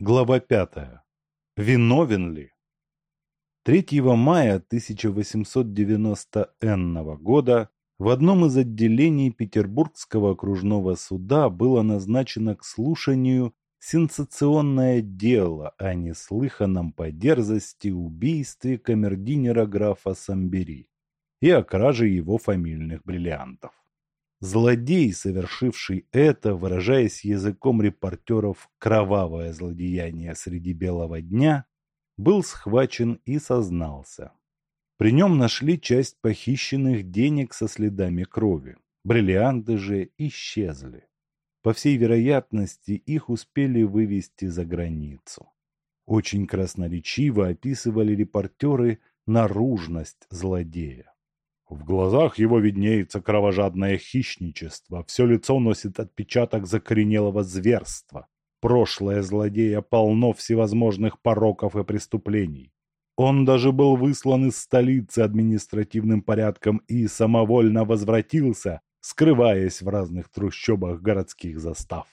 Глава пятая. Виновен ли? 3 мая 1890 н года в одном из отделений Петербургского окружного суда было назначено к слушанию сенсационное дело о неслыханном по дерзости убийстве камердинера графа Самбери и о краже его фамильных бриллиантов. Злодей, совершивший это, выражаясь языком репортеров «кровавое злодеяние среди белого дня», был схвачен и сознался. При нем нашли часть похищенных денег со следами крови. Бриллианты же исчезли. По всей вероятности, их успели вывести за границу. Очень красноречиво описывали репортеры наружность злодея. В глазах его виднеется кровожадное хищничество, все лицо носит отпечаток закоренелого зверства. Прошлое злодея полно всевозможных пороков и преступлений. Он даже был выслан из столицы административным порядком и самовольно возвратился, скрываясь в разных трущобах городских застав.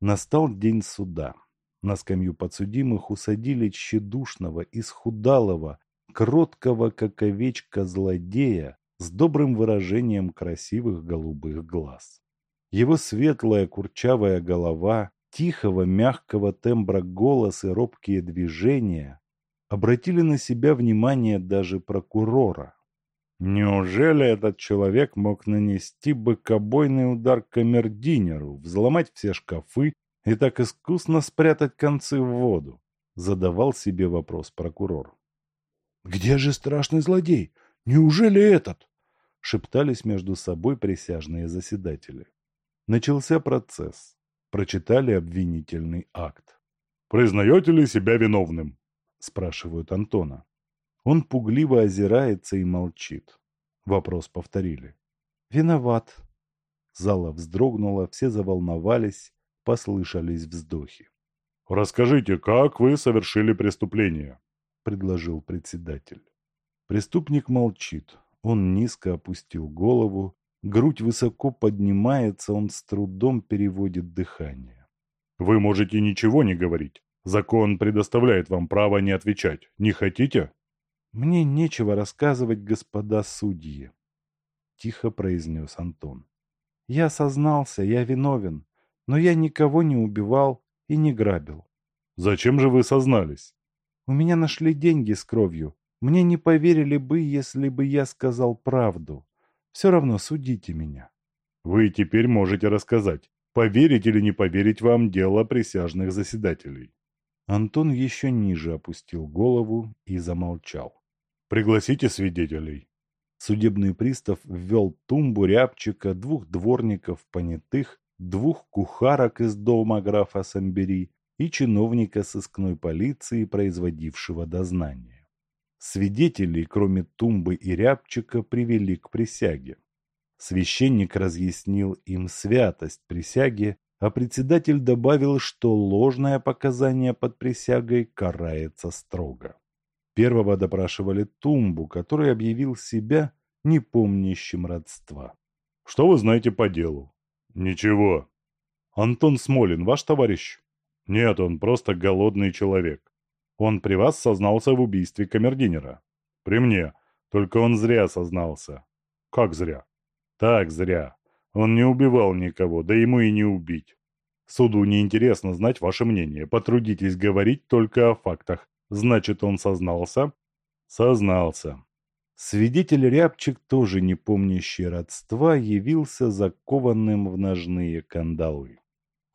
Настал день суда. На скамью подсудимых усадили тщедушного, исхудалого, кроткого, как овечка, злодея с добрым выражением красивых голубых глаз. Его светлая курчавая голова, тихого, мягкого тембра голос и робкие движения обратили на себя внимание даже прокурора. Неужели этот человек мог нанести быкобойный удар камердинеру, взломать все шкафы и так искусно спрятать концы в воду? Задавал себе вопрос прокурор. «Где же страшный злодей? Неужели этот?» шептались между собой присяжные заседатели. Начался процесс. Прочитали обвинительный акт. «Признаете ли себя виновным?» спрашивают Антона. Он пугливо озирается и молчит. Вопрос повторили. «Виноват». Зала вздрогнула, все заволновались, послышались вздохи. «Расскажите, как вы совершили преступление?» Предложил председатель. Преступник молчит. Он низко опустил голову, грудь высоко поднимается, он с трудом переводит дыхание. «Вы можете ничего не говорить. Закон предоставляет вам право не отвечать. Не хотите?» «Мне нечего рассказывать, господа судьи», — тихо произнес Антон. «Я сознался, я виновен, но я никого не убивал и не грабил». «Зачем же вы сознались?» У меня нашли деньги с кровью. Мне не поверили бы, если бы я сказал правду. Все равно судите меня. Вы теперь можете рассказать, поверить или не поверить вам дело присяжных заседателей. Антон еще ниже опустил голову и замолчал. «Пригласите свидетелей». Судебный пристав ввел тумбу рябчика, двух дворников понятых, двух кухарок из дома графа Самбери и чиновника сыскной полиции, производившего дознание. Свидетелей, кроме Тумбы и Рябчика, привели к присяге. Священник разъяснил им святость присяги, а председатель добавил, что ложное показание под присягой карается строго. Первого допрашивали Тумбу, который объявил себя непомнящим родства. «Что вы знаете по делу?» «Ничего». «Антон Смолин, ваш товарищ?» Нет, он просто голодный человек. Он при вас сознался в убийстве камердинера. При мне. Только он зря сознался. Как зря? Так зря. Он не убивал никого, да ему и не убить. Суду неинтересно знать ваше мнение. Потрудитесь говорить только о фактах. Значит, он сознался? Сознался. Свидетель Рябчик, тоже не помнящий родства, явился закованным в ножные кандалы.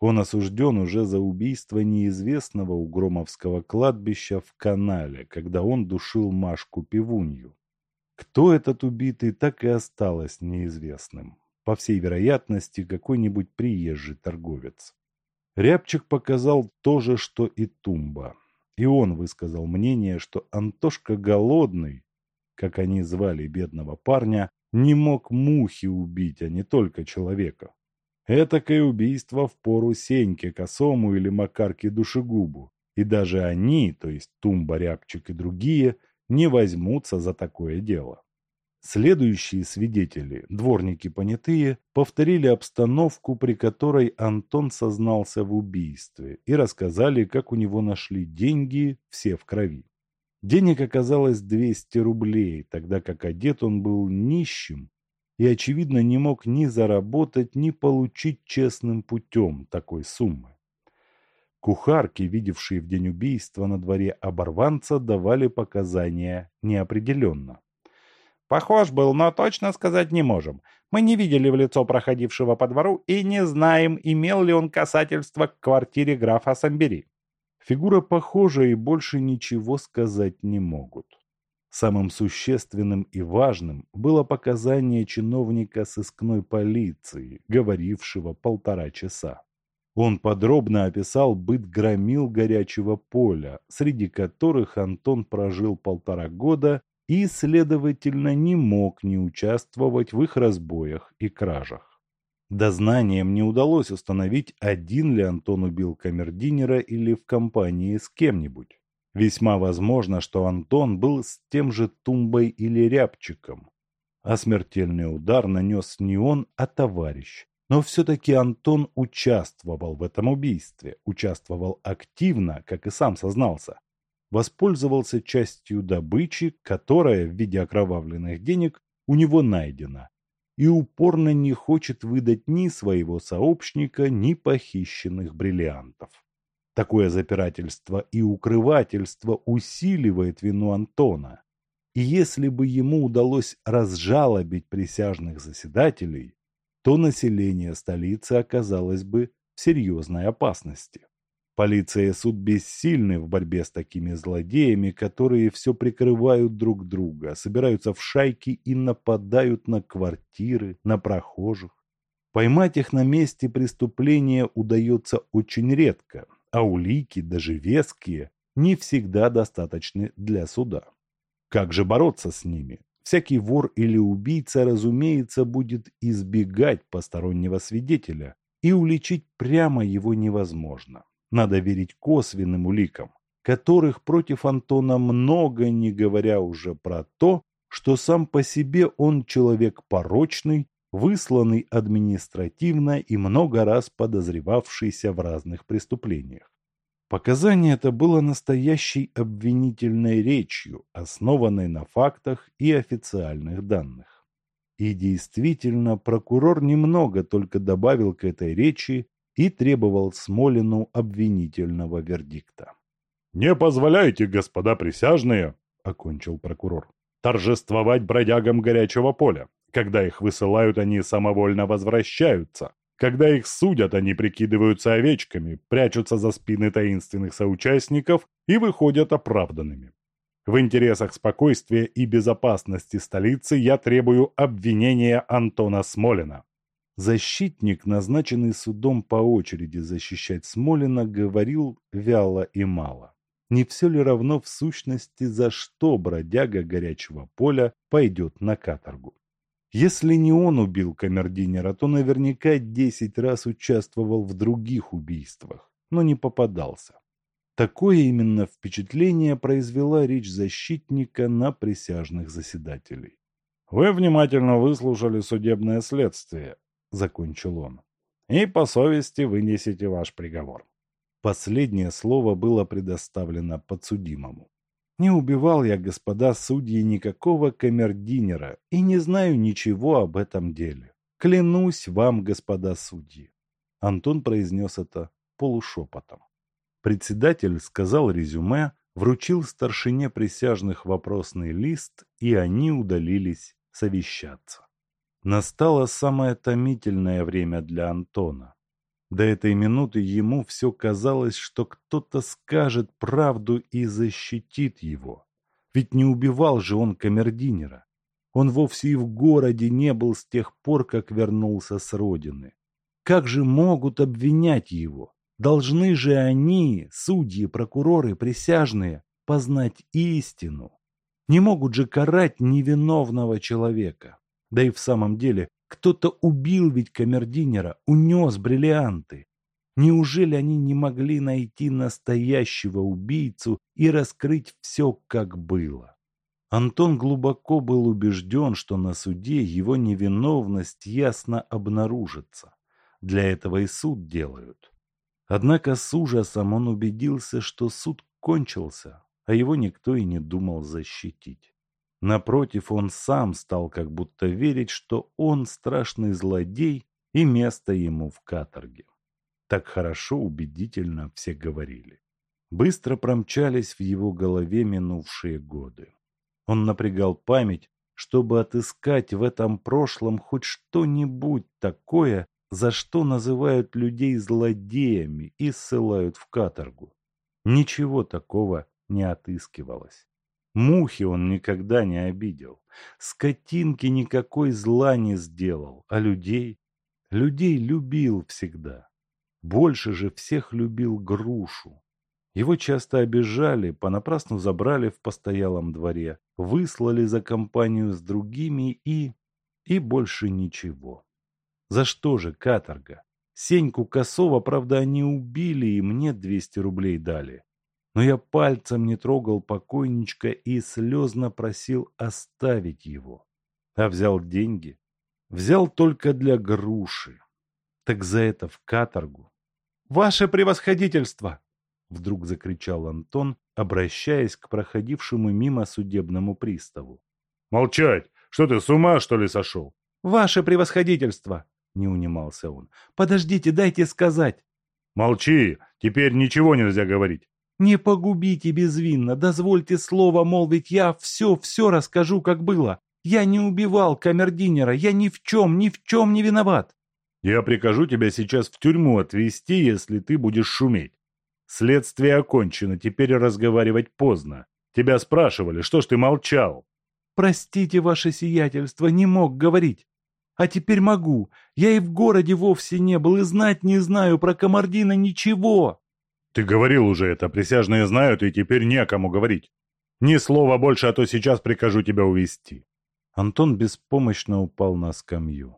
Он осужден уже за убийство неизвестного у Громовского кладбища в канале, когда он душил Машку Пивунью. Кто этот убитый, так и осталось неизвестным. По всей вероятности, какой-нибудь приезжий торговец. Рябчик показал то же, что и Тумба. И он высказал мнение, что Антошка Голодный, как они звали бедного парня, не мог мухи убить, а не только человека. Этакое убийство в пору Сеньке Косому или Макарке Душегубу. И даже они, то есть Тумба, Рябчик и другие, не возьмутся за такое дело. Следующие свидетели, дворники понятые, повторили обстановку, при которой Антон сознался в убийстве, и рассказали, как у него нашли деньги, все в крови. Денег оказалось 200 рублей, тогда как одет он был нищим и, очевидно, не мог ни заработать, ни получить честным путем такой суммы. Кухарки, видевшие в день убийства на дворе оборванца, давали показания неопределенно. Похож был, но точно сказать не можем. Мы не видели в лицо проходившего по двору и не знаем, имел ли он касательство к квартире графа Самбери. Фигура похожа и больше ничего сказать не могут. Самым существенным и важным было показание чиновника сыскной полиции, говорившего полтора часа. Он подробно описал быт громил горячего поля, среди которых Антон прожил полтора года и, следовательно, не мог не участвовать в их разбоях и кражах. Дознанием не удалось установить, один ли Антон убил камердинера или в компании с кем-нибудь. Весьма возможно, что Антон был с тем же Тумбой или Рябчиком, а смертельный удар нанес не он, а товарищ. Но все-таки Антон участвовал в этом убийстве, участвовал активно, как и сам сознался, воспользовался частью добычи, которая в виде окровавленных денег у него найдена, и упорно не хочет выдать ни своего сообщника, ни похищенных бриллиантов. Такое запирательство и укрывательство усиливает вину Антона. И если бы ему удалось разжалобить присяжных заседателей, то население столицы оказалось бы в серьезной опасности. Полиция и суд бессильны в борьбе с такими злодеями, которые все прикрывают друг друга, собираются в шайки и нападают на квартиры, на прохожих. Поймать их на месте преступления удается очень редко, а улики, даже веские, не всегда достаточны для суда. Как же бороться с ними? Всякий вор или убийца, разумеется, будет избегать постороннего свидетеля, и уличить прямо его невозможно. Надо верить косвенным уликам, которых против Антона много, не говоря уже про то, что сам по себе он человек порочный, высланный административно и много раз подозревавшийся в разных преступлениях. Показание это было настоящей обвинительной речью, основанной на фактах и официальных данных. И действительно, прокурор немного только добавил к этой речи и требовал Смолину обвинительного вердикта. «Не позволяйте, господа присяжные», — окончил прокурор, «торжествовать бродягам горячего поля. Когда их высылают, они самовольно возвращаются. Когда их судят, они прикидываются овечками, прячутся за спины таинственных соучастников и выходят оправданными. В интересах спокойствия и безопасности столицы я требую обвинения Антона Смолина. Защитник, назначенный судом по очереди защищать Смолина, говорил вяло и мало. Не все ли равно в сущности, за что бродяга горячего поля пойдет на каторгу? Если не он убил камердинера, то наверняка десять раз участвовал в других убийствах, но не попадался. Такое именно впечатление произвела речь защитника на присяжных заседателей. Вы внимательно выслушали судебное следствие, — закончил он. «И по совести вынесите ваш приговор». Последнее слово было предоставлено подсудимому. Не убивал я, господа судьи, никакого камердинера и не знаю ничего об этом деле. Клянусь вам, господа судьи. Антон произнес это полушепотом. Председатель сказал резюме, вручил старшине присяжных вопросный лист, и они удалились совещаться. Настало самое томительное время для Антона. До этой минуты ему все казалось, что кто-то скажет правду и защитит его. Ведь не убивал же он камердинера. Он вовсе и в городе не был с тех пор, как вернулся с родины. Как же могут обвинять его? Должны же они, судьи, прокуроры, присяжные, познать истину. Не могут же карать невиновного человека. Да и в самом деле, кто-то убил ведь камердинера, унес бриллианты. Неужели они не могли найти настоящего убийцу и раскрыть все, как было? Антон глубоко был убежден, что на суде его невиновность ясно обнаружится. Для этого и суд делают. Однако с ужасом он убедился, что суд кончился, а его никто и не думал защитить. Напротив, он сам стал как будто верить, что он страшный злодей и место ему в каторге. Так хорошо, убедительно все говорили. Быстро промчались в его голове минувшие годы. Он напрягал память, чтобы отыскать в этом прошлом хоть что-нибудь такое, за что называют людей злодеями и ссылают в каторгу. Ничего такого не отыскивалось. Мухи он никогда не обидел, скотинки никакой зла не сделал, а людей... Людей любил всегда. Больше же всех любил грушу. Его часто обижали, понапрасну забрали в постоялом дворе, выслали за компанию с другими и... и больше ничего. За что же каторга? Сеньку Косова, правда, они убили и мне 200 рублей дали. Но я пальцем не трогал покойничка и слезно просил оставить его. А взял деньги? Взял только для груши. Так за это в каторгу. «Ваше превосходительство!» Вдруг закричал Антон, обращаясь к проходившему мимо судебному приставу. «Молчать! Что ты, с ума, что ли, сошел?» «Ваше превосходительство!» — не унимался он. «Подождите, дайте сказать!» «Молчи! Теперь ничего нельзя говорить!» «Не погубите безвинно! Дозвольте слово молвить, я все-все расскажу, как было! Я не убивал камердинера, я ни в чем, ни в чем не виноват!» «Я прикажу тебя сейчас в тюрьму отвезти, если ты будешь шуметь!» Следствие окончено, теперь разговаривать поздно. Тебя спрашивали, что ж ты молчал? Простите, ваше сиятельство, не мог говорить. А теперь могу. Я и в городе вовсе не был, и знать не знаю про Камардина ничего. Ты говорил уже это, присяжные знают, и теперь некому говорить. Ни слова больше, а то сейчас прикажу тебя увести. Антон беспомощно упал на скамью.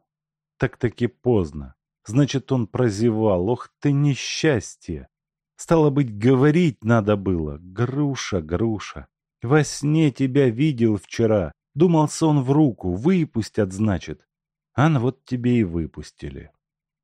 Так-таки поздно. Значит, он прозевал. Ох ты несчастье! Стало быть, говорить надо было. Груша, груша. Во сне тебя видел вчера. Думал сон в руку. Выпустят, значит. А ну вот тебе и выпустили.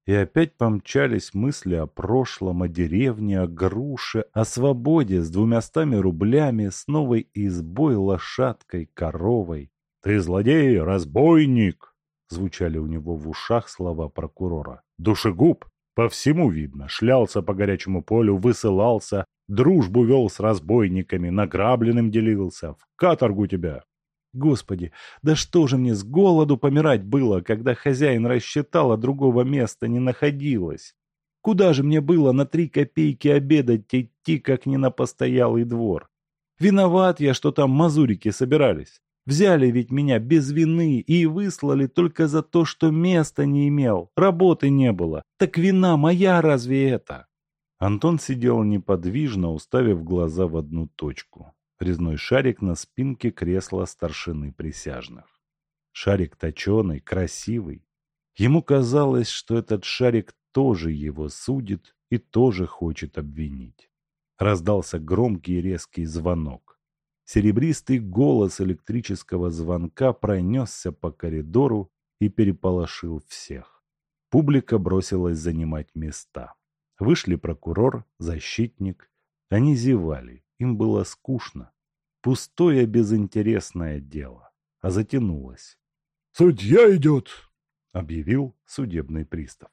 И опять помчались мысли о прошлом, о деревне, о груше, о свободе с двумястами рублями, с новой избой, лошадкой, коровой. «Ты злодей, разбойник!» Звучали у него в ушах слова прокурора. «Душегуб! По всему видно, шлялся по горячему полю, высылался, дружбу вел с разбойниками, награбленным делился. В каторгу тебя. Господи, да что же мне с голоду помирать было, когда хозяин рассчитал, а другого места не находилось? Куда же мне было на три копейки обедать идти, как не на постоялый двор? Виноват я, что там мазурики собирались. Взяли ведь меня без вины и выслали только за то, что места не имел, работы не было. Так вина моя разве это? Антон сидел неподвижно, уставив глаза в одну точку. Резной шарик на спинке кресла старшины присяжных. Шарик точеный, красивый. Ему казалось, что этот шарик тоже его судит и тоже хочет обвинить. Раздался громкий резкий звонок. Серебристый голос электрического звонка пронесся по коридору и переполошил всех. Публика бросилась занимать места. Вышли прокурор, защитник. Они зевали, им было скучно. Пустое безинтересное дело. А затянулось. «Судья идет!» — объявил судебный пристав.